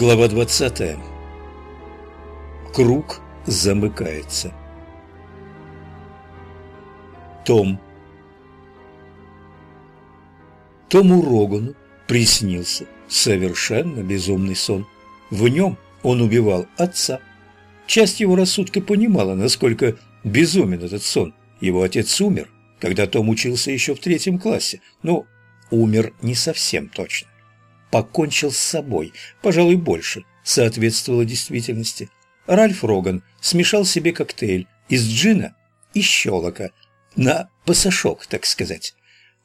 Глава 20. Круг замыкается. Том. Тому Рогану приснился совершенно безумный сон. В нем он убивал отца. Часть его рассудка понимала, насколько безумен этот сон. Его отец умер, когда Том учился еще в третьем классе. Но умер не совсем точно покончил с собой, пожалуй, больше, соответствовало действительности. Ральф Роган смешал себе коктейль из джина и щелока, на пасашок, так сказать.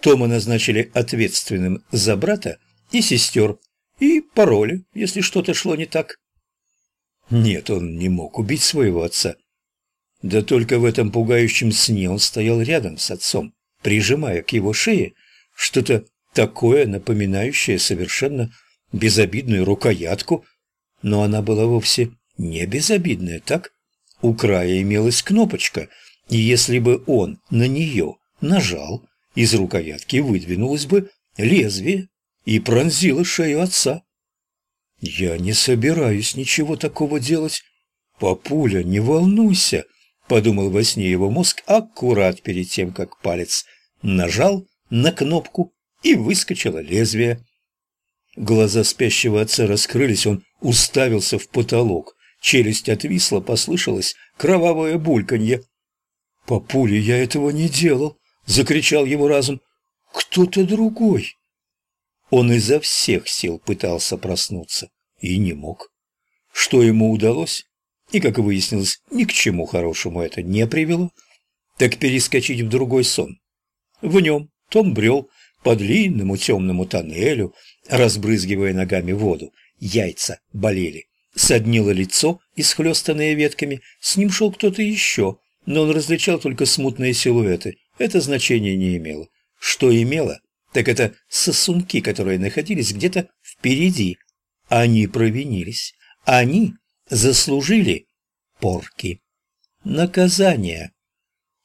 Тома назначили ответственным за брата и сестер, и пароли, если что-то шло не так. Нет, он не мог убить своего отца. Да только в этом пугающем сне он стоял рядом с отцом, прижимая к его шее что-то такое, напоминающее совершенно безобидную рукоятку, но она была вовсе не безобидная, так? У края имелась кнопочка, и если бы он на нее нажал, из рукоятки выдвинулось бы лезвие и пронзило шею отца. «Я не собираюсь ничего такого делать. Папуля, не волнуйся», — подумал во сне его мозг аккурат перед тем, как палец нажал на кнопку и выскочило лезвие. Глаза спящего отца раскрылись, он уставился в потолок. Челюсть отвисла, послышалось кровавое бульканье. «Папуля, я этого не делал!» — закричал его разум. «Кто-то другой!» Он изо всех сил пытался проснуться и не мог. Что ему удалось, и, как выяснилось, ни к чему хорошему это не привело, так перескочить в другой сон. В нем Том брел по длинному темному тоннелю, разбрызгивая ногами воду. Яйца болели. Соднило лицо, исхлестанное ветками. С ним шел кто-то еще, но он различал только смутные силуэты. Это значение не имело. Что имело, так это сосунки, которые находились где-то впереди. Они провинились. Они заслужили порки. Наказание.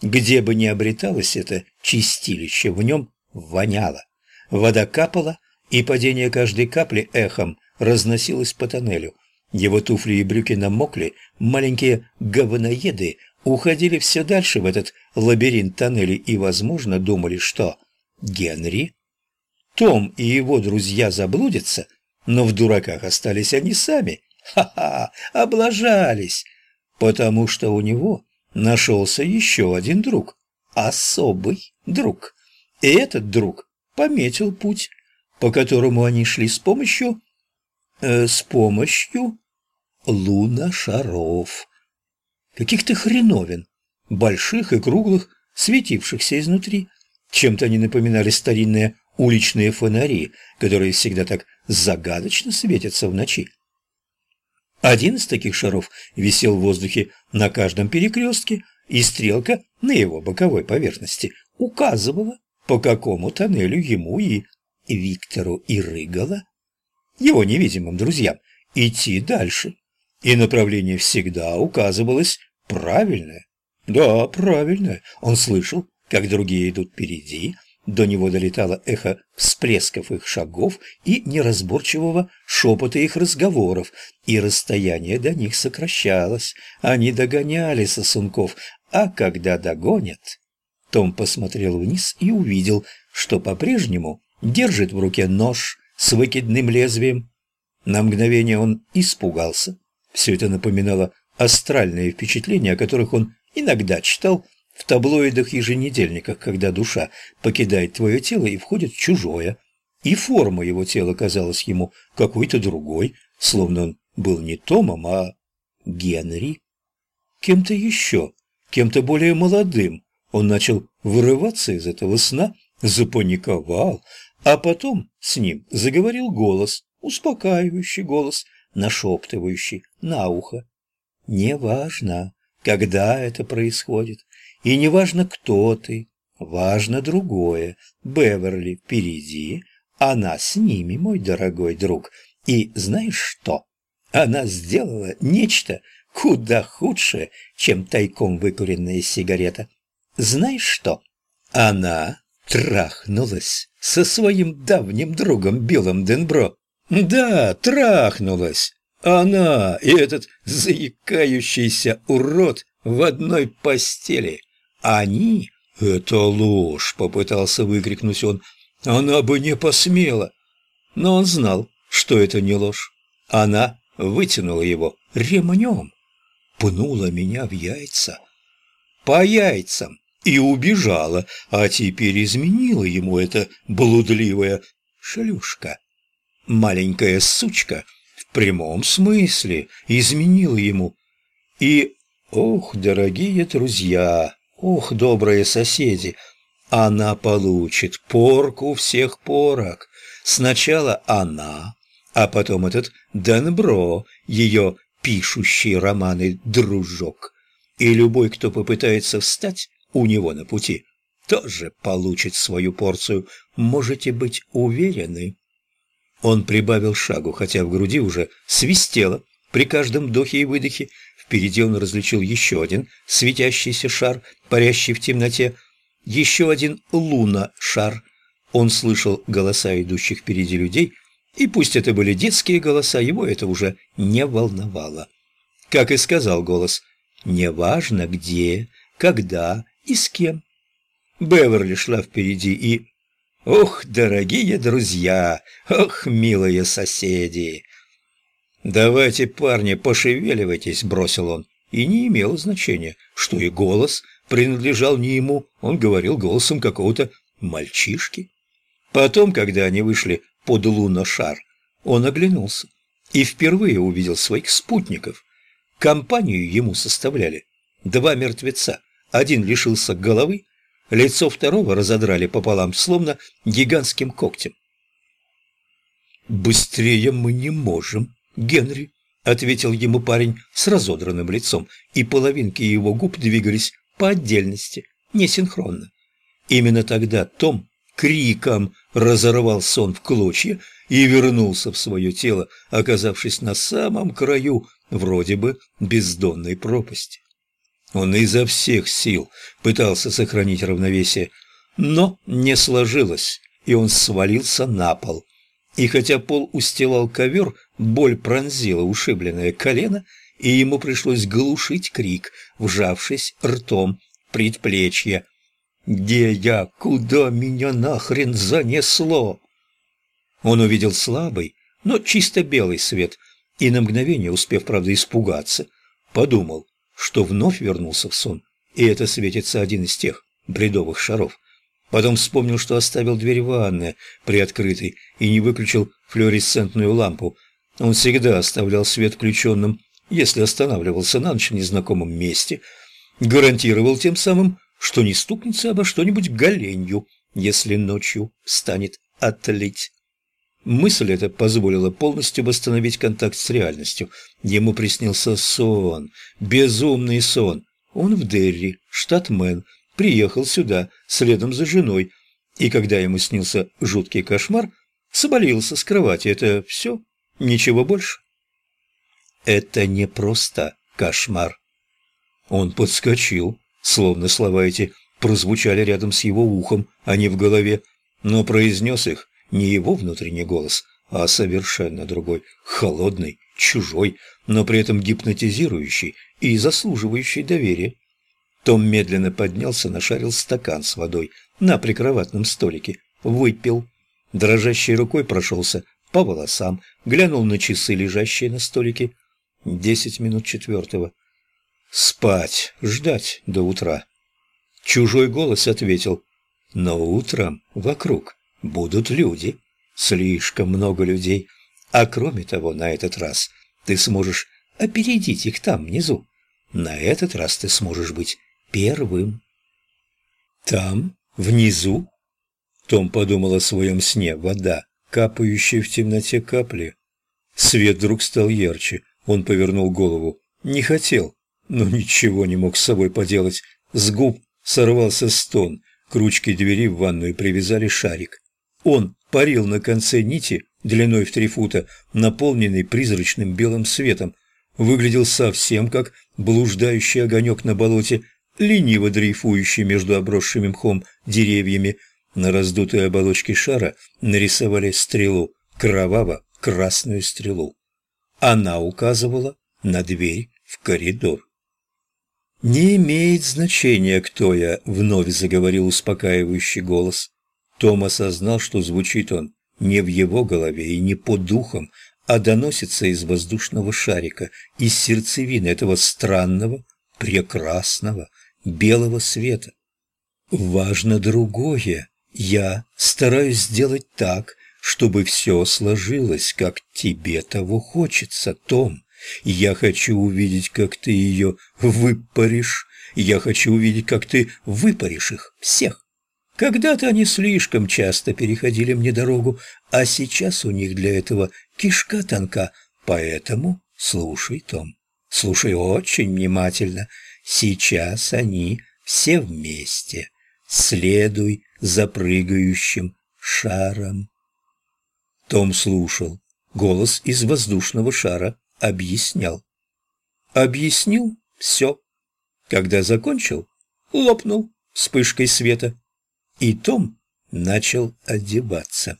Где бы ни обреталось это чистилище, в нем воняло. Вода капала, и падение каждой капли эхом разносилось по тоннелю. Его туфли и брюки намокли, маленькие говноеды уходили все дальше в этот лабиринт тоннелей и, возможно, думали, что Генри, Том и его друзья заблудятся, но в дураках остались они сами. Ха-ха, облажались, потому что у него нашелся еще один друг, особый друг. И этот друг пометил путь, по которому они шли с помощью... Э, с помощью луношаров. Каких-то хреновин, больших и круглых, светившихся изнутри. Чем-то они напоминали старинные уличные фонари, которые всегда так загадочно светятся в ночи. Один из таких шаров висел в воздухе на каждом перекрестке, и стрелка на его боковой поверхности указывала, по какому тоннелю ему и Виктору Ирыгала, его невидимым друзьям, идти дальше. И направление всегда указывалось правильное. Да, правильное. Он слышал, как другие идут впереди, до него долетало эхо всплесков их шагов и неразборчивого шепота их разговоров, и расстояние до них сокращалось. Они догоняли сосунков, а когда догонят, том посмотрел вниз и увидел, что по-прежнему держит в руке нож с выкидным лезвием. На мгновение он испугался. Все это напоминало астральные впечатления, о которых он иногда читал в таблоидах-еженедельниках, когда душа покидает твое тело и входит в чужое. И форма его тела казалась ему какой-то другой, словно он был не Томом, а Генри. Кем-то еще, кем-то более молодым, он начал вырываться из этого сна, запаниковал, а потом с ним заговорил голос, успокаивающий голос, нашептывающий на ухо. «Неважно, когда это происходит, и неважно, кто ты, важно другое. Беверли впереди, она с ними, мой дорогой друг. И знаешь что? Она сделала нечто куда худшее, чем тайком выкуренная сигарета. Знаешь что? Она трахнулась со своим давним другом Биллом Денбро. Да, трахнулась. Она и этот заикающийся урод в одной постели. Они — это ложь, попытался выкрикнуть он. Она бы не посмела. Но он знал, что это не ложь. Она вытянула его ремнем, пнула меня в яйца. По яйцам и убежала, а теперь изменила ему эта блудливая шлюшка. Маленькая сучка в прямом смысле изменила ему. И, ох, дорогие друзья, ох, добрые соседи, она получит порку всех порок. Сначала она, а потом этот Денбро, ее пишущий романы дружок. И любой, кто попытается встать у него на пути, тоже получит свою порцию, можете быть уверены. Он прибавил шагу, хотя в груди уже свистело при каждом вдохе и выдохе. Впереди он различил еще один светящийся шар, парящий в темноте, еще один луна-шар. Он слышал голоса идущих впереди людей, и пусть это были детские голоса, его это уже не волновало. Как и сказал голос, «Неважно где, когда и с кем». Беверли шла впереди и... «Ох, дорогие друзья! Ох, милые соседи!» «Давайте, парни, пошевеливайтесь», — бросил он. И не имело значения, что и голос принадлежал не ему, он говорил голосом какого-то мальчишки. Потом, когда они вышли под луношар, он оглянулся и впервые увидел своих спутников. Компанию ему составляли два мертвеца. Один лишился головы, лицо второго разодрали пополам, словно гигантским когтем. «Быстрее мы не можем, Генри», — ответил ему парень с разодранным лицом, и половинки его губ двигались по отдельности, несинхронно. Именно тогда Том криком разорвал сон в клочья и вернулся в свое тело, оказавшись на самом краю вроде бы бездонной пропасти. Он изо всех сил пытался сохранить равновесие, но не сложилось, и он свалился на пол. И хотя пол устилал ковер, боль пронзила ушибленное колено, и ему пришлось глушить крик, вжавшись ртом предплечье. «Где я? Куда меня нахрен занесло?» Он увидел слабый, но чисто белый свет, и на мгновение, успев, правда, испугаться, подумал, что вновь вернулся в сон, и это светится один из тех бредовых шаров. Потом вспомнил, что оставил дверь в ванной приоткрытой и не выключил флуоресцентную лампу. Он всегда оставлял свет включенным, если останавливался на ночь в незнакомом месте, гарантировал тем самым, что не стукнется обо что-нибудь голенью, если ночью станет отлить. Мысль эта позволила полностью восстановить контакт с реальностью. Ему приснился сон, безумный сон. Он в Дерри, штат Мэн, приехал сюда следом за женой, и когда ему снился жуткий кошмар, соболился с кровати. Это все? Ничего больше? Это не просто кошмар. Он подскочил, словно слова эти прозвучали рядом с его ухом, а не в голове, но произнес их не его внутренний голос, а совершенно другой, холодный, чужой, но при этом гипнотизирующий и заслуживающий доверия. Том медленно поднялся, нашарил стакан с водой на прикроватном столике, выпил. Дрожащей рукой прошелся по волосам, глянул на часы, лежащие на столике. Десять минут четвертого. Спать, ждать до утра. Чужой голос ответил, но утром вокруг будут люди, слишком много людей, а кроме того, на этот раз ты сможешь опередить их там внизу. На этот раз ты сможешь быть первым. Там, внизу? Том подумал о своем сне. Вода, капающая в темноте капли. Свет вдруг стал ярче. Он повернул голову. Не хотел, но ничего не мог с собой поделать. С губ сорвался стон. К ручке двери в ванную привязали шарик. Он парил на конце нити, длиной в три фута, наполненный призрачным белым светом. Выглядел совсем как блуждающий огонек на болоте, лениво дрейфующий между обросшими мхом деревьями. На раздутой оболочке шара нарисовали стрелу, кроваво красную стрелу. Она указывала на дверь в коридор. «Не имеет значения, кто я», — вновь заговорил успокаивающий голос. Том осознал, что звучит он не в его голове и не по духам, а доносится из воздушного шарика, из сердцевины этого странного, прекрасного, белого света. Важно другое. Я стараюсь сделать так, чтобы все сложилось, как тебе того хочется, Том. Я хочу увидеть, как ты ее выпаришь. Я хочу увидеть, как ты выпаришь их всех. Когда-то они слишком часто переходили мне дорогу, а сейчас у них для этого кишка тонка. Поэтому слушай, Том, слушай очень внимательно. Сейчас они все вместе. Следуй за прыгающим шаром. Том слушал. Голос из воздушного шара объяснял. Объяснил все. Когда закончил, лопнул вспышкой света. И Том начал одеваться.